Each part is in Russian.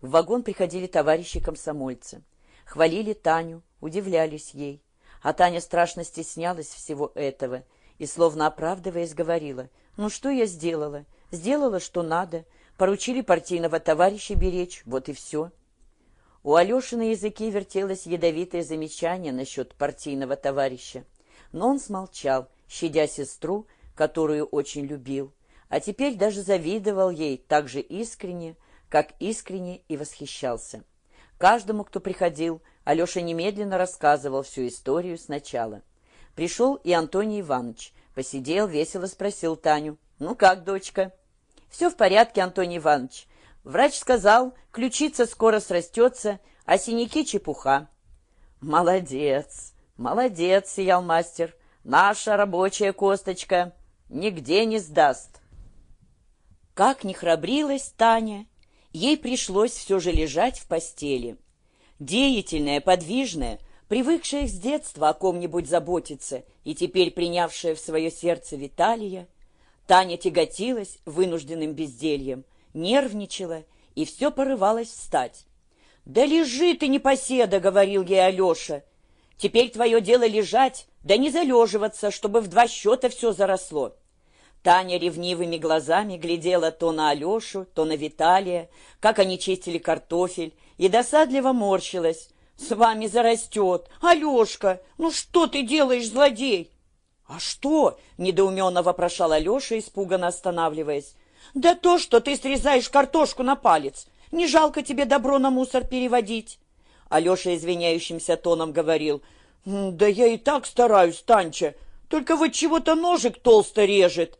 В вагон приходили товарищи-комсомольцы. Хвалили Таню, удивлялись ей. А Таня страшно стеснялась всего этого и, словно оправдываясь, говорила, «Ну что я сделала? Сделала, что надо. Поручили партийного товарища беречь, вот и все». У Алеши на языке вертелось ядовитое замечание насчет партийного товарища. Но он смолчал, щадя сестру, которую очень любил, а теперь даже завидовал ей так же искренне, как искренне и восхищался. Каждому, кто приходил, Алеша немедленно рассказывал всю историю сначала. Пришел и Антоний Иванович, посидел, весело спросил Таню. «Ну как, дочка?» «Все в порядке, Антоний Иванович. Врач сказал, ключица скоро срастется, а синяки чепуха». «Молодец, молодец», — сиял мастер. «Наша рабочая косточка нигде не сдаст». Как ни храбрилась Таня, ей пришлось все же лежать в постели. Деятельная, подвижная, привыкшая с детства о ком-нибудь заботиться и теперь принявшая в свое сердце Виталия, Таня тяготилась вынужденным бездельем, нервничала и все порывалась встать. «Да лежи ты, непоседа!» — говорил ей Алеша. «Теперь твое дело лежать, да не залеживаться, чтобы в два счета все заросло». Таня ревнивыми глазами глядела то на Алешу, то на Виталия, как они чистили картофель, и досадливо морщилась. «С вами зарастет! Алешка, ну что ты делаешь, злодей?» «А что?» — недоуменно вопрошал Алеша, испуганно останавливаясь. «Да то, что ты срезаешь картошку на палец. Не жалко тебе добро на мусор переводить?» Алеша извиняющимся тоном говорил. «Да я и так стараюсь, Танча, только вот чего-то ножик толсто режет».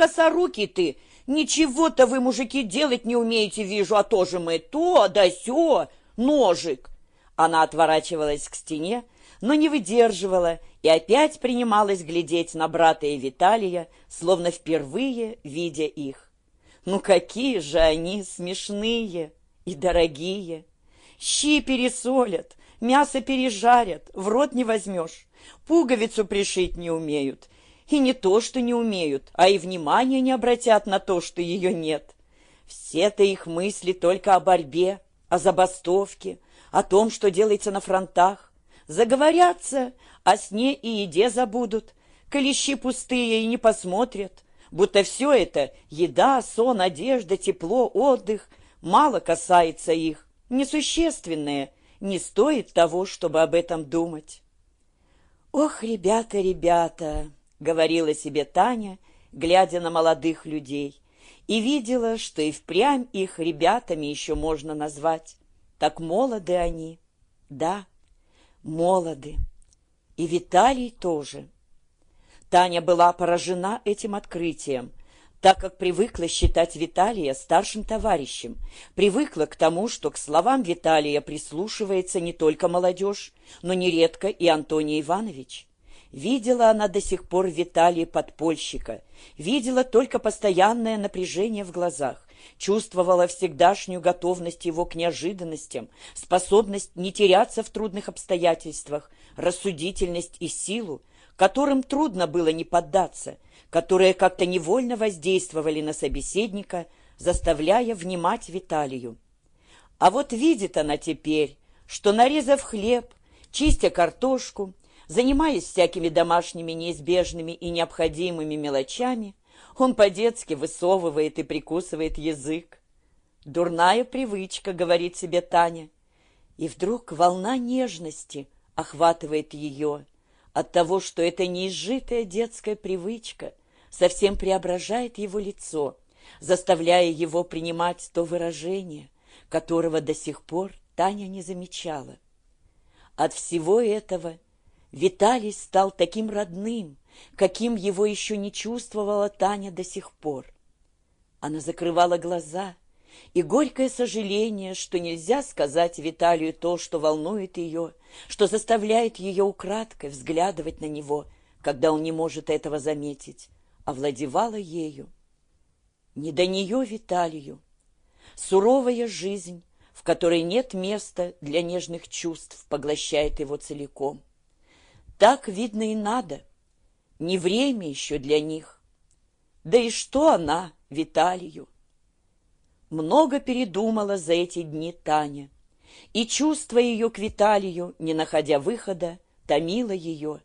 Косорукий ты! Ничего-то вы, мужики, делать не умеете, вижу, а тоже мы то, да сё, ножик!» Она отворачивалась к стене, но не выдерживала и опять принималась глядеть на брата и Виталия, словно впервые видя их. Ну какие же они смешные и дорогие! Щи пересолят, мясо пережарят, в рот не возьмешь, пуговицу пришить не умеют, и не то, что не умеют, а и внимания не обратят на то, что ее нет. Все-то их мысли только о борьбе, о забастовке, о том, что делается на фронтах. Заговорятся, о сне и еде забудут, клещи пустые и не посмотрят, будто все это — еда, сон, одежда, тепло, отдых — мало касается их, несущественное, не стоит того, чтобы об этом думать. Ох, ребята, ребята! — говорила себе Таня, глядя на молодых людей, и видела, что и впрямь их ребятами еще можно назвать. Так молоды они. Да, молоды. И Виталий тоже. Таня была поражена этим открытием, так как привыкла считать Виталия старшим товарищем, привыкла к тому, что к словам Виталия прислушивается не только молодежь, но нередко и Антоний Иванович. Видела она до сих пор Виталия подпольщика, видела только постоянное напряжение в глазах, чувствовала всегдашнюю готовность его к неожиданностям, способность не теряться в трудных обстоятельствах, рассудительность и силу, которым трудно было не поддаться, которые как-то невольно воздействовали на собеседника, заставляя внимать Виталию. А вот видит она теперь, что, нарезав хлеб, чистя картошку, Занимаясь всякими домашними неизбежными и необходимыми мелочами, он по-детски высовывает и прикусывает язык. «Дурная привычка», — говорит себе Таня. И вдруг волна нежности охватывает ее от того, что эта неизжитая детская привычка совсем преображает его лицо, заставляя его принимать то выражение, которого до сих пор Таня не замечала. От всего этого – Виталий стал таким родным, каким его еще не чувствовала Таня до сих пор. Она закрывала глаза, и горькое сожаление, что нельзя сказать Виталию то, что волнует ее, что заставляет ее украдкой взглядывать на него, когда он не может этого заметить, овладевала ею. Не до нее Виталию. Суровая жизнь, в которой нет места для нежных чувств, поглощает его целиком. Так, видно, и надо. Не время еще для них. Да и что она, Виталию? Много передумала за эти дни Таня. И чувство ее к Виталию, не находя выхода, томило ее.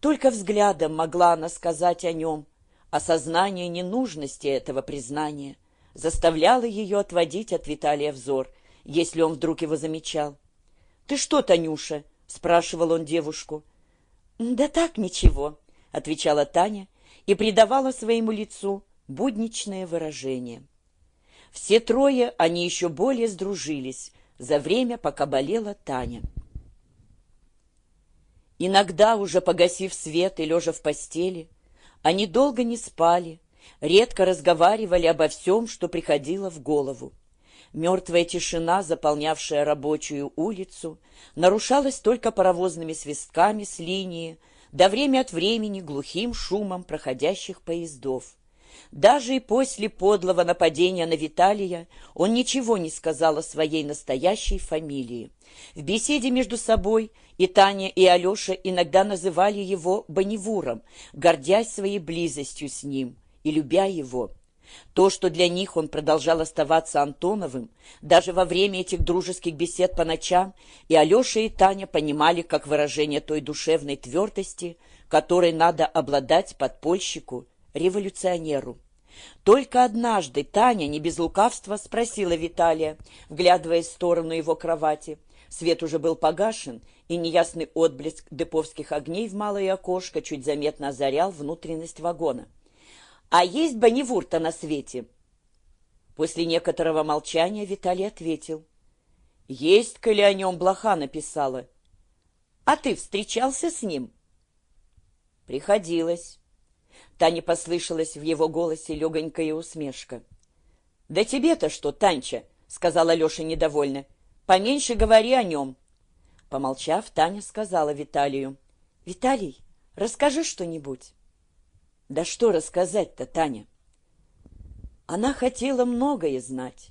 Только взглядом могла она сказать о нем. Осознание ненужности этого признания заставляло ее отводить от Виталия взор, если он вдруг его замечал. «Ты что, Танюша?» — спрашивал он девушку. «Да так, ничего», — отвечала Таня и придавала своему лицу будничное выражение. Все трое они еще более сдружились за время, пока болела Таня. Иногда, уже погасив свет и лежа в постели, они долго не спали, редко разговаривали обо всем, что приходило в голову. Мертвая тишина, заполнявшая рабочую улицу, нарушалась только паровозными свистками с линии, да время от времени глухим шумом проходящих поездов. Даже и после подлого нападения на Виталия он ничего не сказал о своей настоящей фамилии. В беседе между собой и Таня, и Алеша иногда называли его Бонневуром, гордясь своей близостью с ним и любя его. То, что для них он продолжал оставаться Антоновым, даже во время этих дружеских бесед по ночам, и Алеша и Таня понимали как выражение той душевной твердости, которой надо обладать подпольщику, революционеру. Только однажды Таня не без лукавства спросила Виталия, вглядываясь в сторону его кровати. Свет уже был погашен, и неясный отблеск деповских огней в малое окошко чуть заметно озарял внутренность вагона. «А есть Бонневур-то на свете?» После некоторого молчания Виталий ответил. «Есть, коли о нем блоха написала». «А ты встречался с ним?» «Приходилось». Тане послышалась в его голосе легонькая усмешка. «Да тебе-то что, Танча?» — сказала Леша недовольно. «Поменьше говори о нем». Помолчав, Таня сказала Виталию. «Виталий, расскажи что-нибудь». «Да что рассказать-то, Таня?» Она хотела многое знать.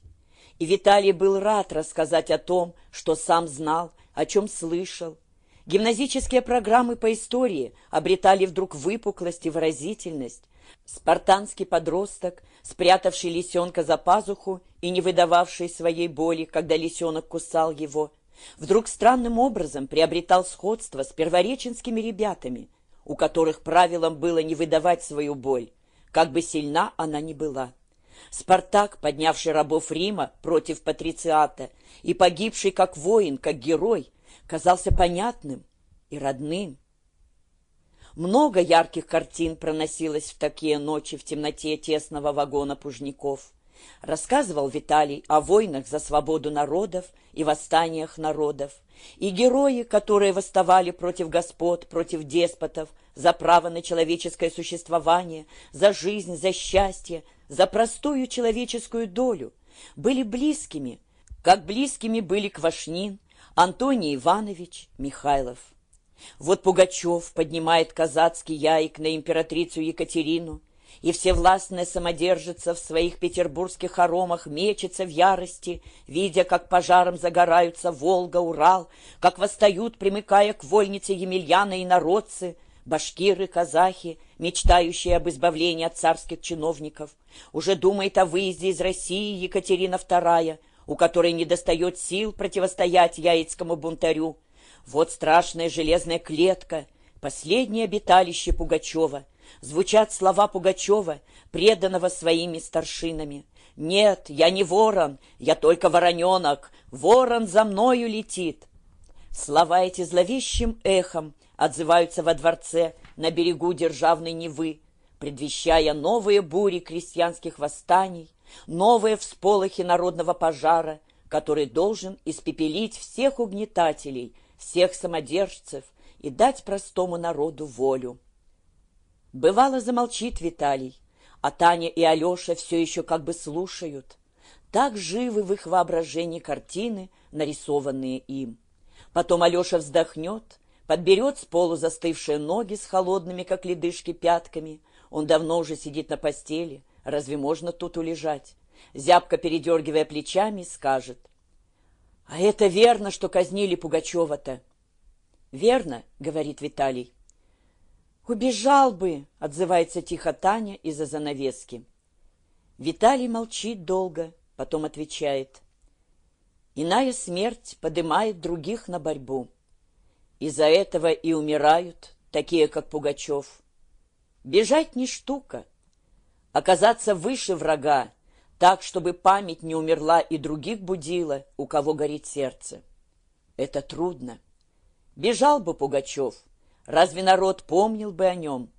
И Виталий был рад рассказать о том, что сам знал, о чем слышал, Гимназические программы по истории обретали вдруг выпуклость и выразительность. Спартанский подросток, спрятавший лисенка за пазуху и не выдававший своей боли, когда лисенок кусал его, вдруг странным образом приобретал сходство с первореченскими ребятами, у которых правилом было не выдавать свою боль, как бы сильна она ни была. Спартак, поднявший рабов Рима против патрициата и погибший как воин, как герой, казался понятным и родным. Много ярких картин проносилось в такие ночи в темноте тесного вагона Пужников. Рассказывал Виталий о войнах за свободу народов и восстаниях народов, и герои, которые восставали против господ, против деспотов, за право на человеческое существование, за жизнь, за счастье, за простую человеческую долю, были близкими, как близкими были Квашнин, Антоний Иванович Михайлов. Вот Пугачев поднимает казацкий яик на императрицу Екатерину, и всевластная самодержица в своих петербургских хоромах мечется в ярости, видя, как пожаром загораются Волга, Урал, как восстают, примыкая к вольнице Емельяна и народцы, башкиры, казахи, мечтающие об избавлении от царских чиновников. Уже думает о выезде из России Екатерина II, у которой недостает сил противостоять яицкому бунтарю. Вот страшная железная клетка, последнее обиталище Пугачева. Звучат слова Пугачева, преданного своими старшинами. «Нет, я не ворон, я только вороненок, ворон за мною летит». Слова эти зловещим эхом отзываются во дворце на берегу державной Невы, предвещая новые бури крестьянских восстаний, новые всполохи народного пожара, который должен испепелить всех угнетателей, всех самодержцев и дать простому народу волю. Бывало, замолчит Виталий, а Таня и Алеша все еще как бы слушают. Так живы в их воображении картины, нарисованные им. Потом Алеша вздохнет, подберет с полу застывшие ноги с холодными, как ледышки, пятками. Он давно уже сидит на постели, Разве можно тут улежать? Зябко передергивая плечами, скажет. А это верно, что казнили Пугачева-то. Верно, говорит Виталий. Убежал бы, отзывается тихо Таня из-за занавески. Виталий молчит долго потом отвечает. Иная смерть подымает других на борьбу. Из-за этого и умирают, такие как Пугачев. Бежать не штука. Оказаться выше врага, так, чтобы память не умерла и других будила, у кого горит сердце. Это трудно. Бежал бы Пугачев, разве народ помнил бы о нем?